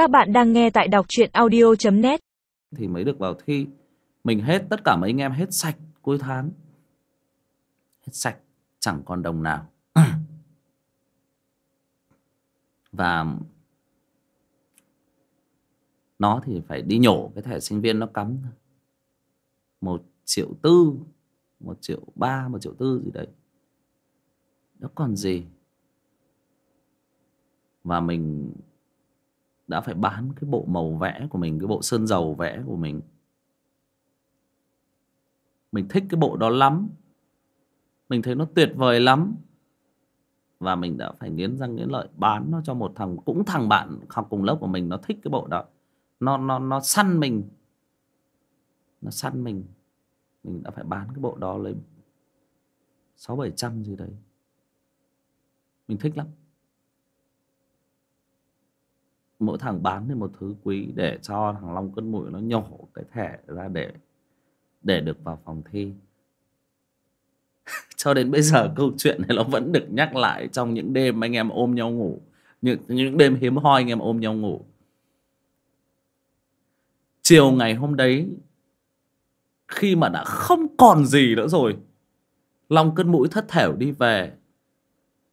Các bạn đang nghe tại đọc truyện audio.net thì mới được vào thi. Mình hết tất cả mấy anh em hết sạch cuối tháng. Hết sạch, chẳng còn đồng nào. Và nó thì phải đi nhổ cái thẻ sinh viên nó cắm một triệu tư, một triệu ba, một triệu tư gì đấy. Nó còn gì? Và mình đã phải bán cái bộ màu vẽ của mình, cái bộ sơn dầu vẽ của mình. Mình thích cái bộ đó lắm. Mình thấy nó tuyệt vời lắm. Và mình đã phải nghiến răng nghiến lợi bán nó cho một thằng, cũng thằng bạn học cùng lớp của mình, nó thích cái bộ đó. Nó nó nó săn mình. Nó săn mình. Mình đã phải bán cái bộ đó lấy sáu bảy trăm gì đấy. Mình thích lắm mỗi thằng bán đi một thứ quý để cho thằng long cơn mũi nó nhổ cái thẻ ra để để được vào phòng thi. Cho đến bây giờ câu chuyện này nó vẫn được nhắc lại trong những đêm anh em ôm nhau ngủ, những những đêm hiếm hoi anh em ôm nhau ngủ. Chiều ngày hôm đấy, khi mà đã không còn gì nữa rồi, long cơn mũi thất thểu đi về.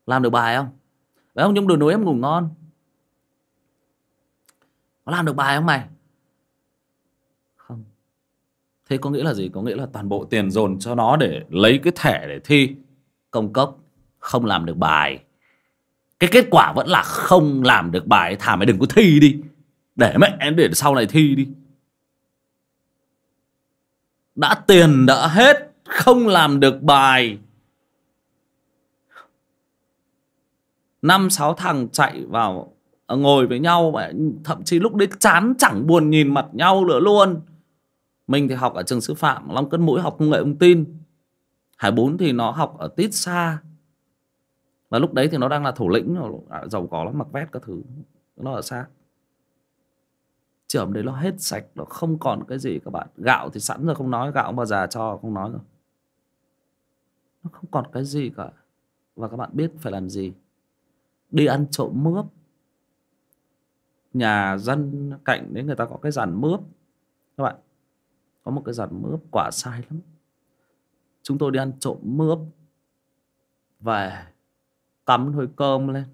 Làm được bài không? Phải không? Nhung đồi núi em ngủ ngon có làm được bài không mày? Không. Thế có nghĩa là gì? Có nghĩa là toàn bộ tiền dồn cho nó để lấy cái thẻ để thi. Công cốc không làm được bài. Cái kết quả vẫn là không làm được bài thả mày đừng có thi đi. Để mẹ để sau này thi đi. Đã tiền đã hết không làm được bài. Năm sáu thằng chạy vào Ờ, ngồi với nhau mà thậm chí lúc đấy chán chẳng buồn nhìn mặt nhau nữa luôn. Mình thì học ở trường sư phạm, long cân mũi học công nghệ thông tin. Hải bốn thì nó học ở tít xa và lúc đấy thì nó đang là thủ lĩnh à, giàu có lắm, mặc vét các thứ. Nó ở xa trường đấy nó hết sạch, nó không còn cái gì các bạn. Gạo thì sẵn rồi, không nói gạo bao giờ cho không nói rồi. Nó không còn cái gì cả. Và các bạn biết phải làm gì? Đi ăn trộm mướp nhà dân cạnh đấy người ta có cái giàn mướp. Các bạn, có một cái giàn mướp, quả sai lắm. Chúng tôi đi ăn trộm mướp, về cắm thôi cơm lên.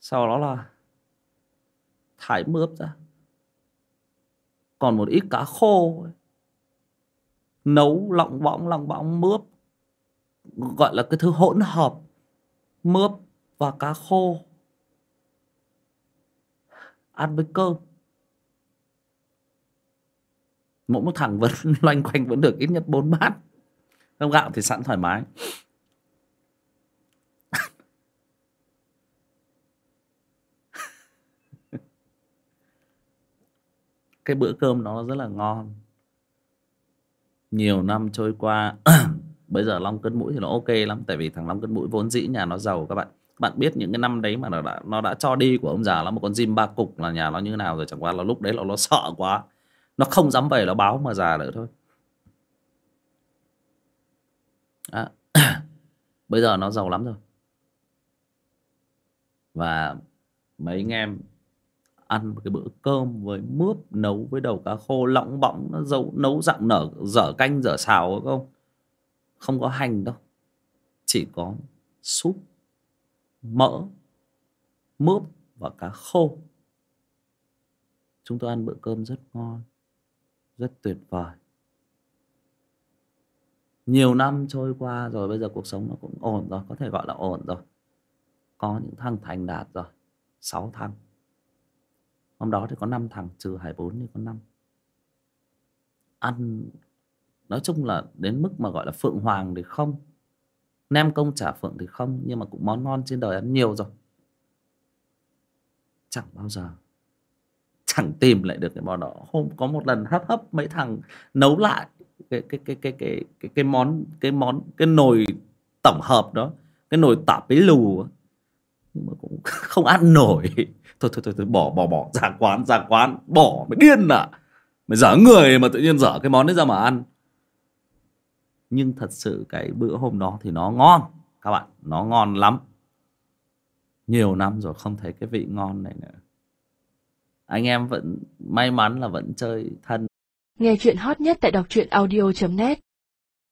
Sau đó là thải mướp ra. Còn một ít cá khô ấy. nấu lọng bóng lọng bóng mướp. Gọi là cái thứ hỗn hợp, mướp và cá khô ăn với cơm. Mỗi một thằng vẫn loanh quanh vẫn được ít nhất bốn bát. Không gạo thì sẵn thoải mái. Cái bữa cơm nó rất là ngon. Nhiều năm trôi qua, bây giờ long cân mũi thì nó ok lắm, tại vì thằng long cân mũi vốn dĩ nhà nó giàu các bạn bạn biết những cái năm đấy mà nó đã nó đã cho đi của ông già nó một con diêm ba cục là nhà nó như nào rồi chẳng qua là lúc đấy là nó sợ quá. Nó không dám về nó báo mà già nữa thôi. À, bây giờ nó giàu lắm rồi. Và mấy anh em ăn một cái bữa cơm với mướp nấu với đầu cá khô lỏng bỏng nó dấu nấu dạng nở dở canh dở xào không? Không có hành đâu. Chỉ có súp mỡ, mướp và cá khô. Chúng tôi ăn bữa cơm rất ngon, rất tuyệt vời. Nhiều năm trôi qua rồi, bây giờ cuộc sống nó cũng ổn rồi, có thể gọi là ổn rồi. Có những thằng thành đạt rồi, sáu thằng. Hôm đó thì có năm thằng, trừ hải bốn thì có năm. Ăn, nói chung là đến mức mà gọi là phượng hoàng thì không nem công chả phượng thì không nhưng mà cũng món ngon trên đời ăn nhiều rồi. Chẳng bao giờ. Chẳng tìm lại được cái món đó. Hôm có một lần hấp hấp mấy thằng nấu lại cái cái cái cái cái cái, cái món cái món cái nồi tổng hợp đó cái nồi tạp với lù. Nhưng mà cũng không ăn nổi. Thôi thôi thôi, thôi bỏ bỏ bỏ. Ra quán ra quán. Bỏ mày điên à. Mày dở người mà tự nhiên dở cái món đấy ra mà ăn nhưng thật sự cái bữa hôm đó thì nó ngon, các bạn. Nó ngon lắm. Nhiều năm rồi không thấy cái vị ngon này nữa. Anh em vẫn may mắn là vẫn chơi thân. Nghe chuyện hot nhất tại đọc truyện audio.net